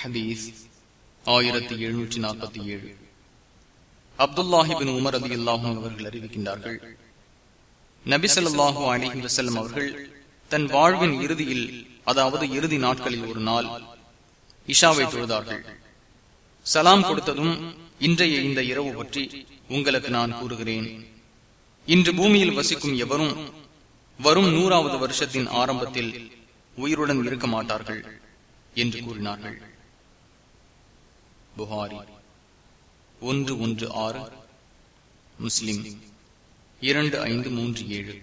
ஹபீஸ் ஆயிரத்தி எழுநூற்றி நாற்பத்தி ஏழு. அப்துல்லாஹிபின் உமர் அலி அல்லாஹும் அவர்கள் அறிவிக்கின்றார்கள் நபிசல்லாஹூ அலிஹி வசல்லம் அவர்கள் தன் வாழ்வின் இறுதியில் அதாவது இறுதி நாட்களில் ஒரு நாள் இஷாவை தொழுதார்கள். சலாம் கொடுத்ததும் இன்றைய இந்த இரவு பற்றி உங்களுக்கு நான் கூறுகிறேன். இன்று பூமியில் வசிக்கும் எவரும் வரும் நூறாவது வருஷத்தின் ஆரம்பத்தில் உயிருடன் இருக்க மாட்டார்கள் என்று கூறினார்கள். புகாரி. ஒன்று ஒன்று ஆறு. முஸ்லிம். இரண்டு ஐந்து மூன்று ஏழு.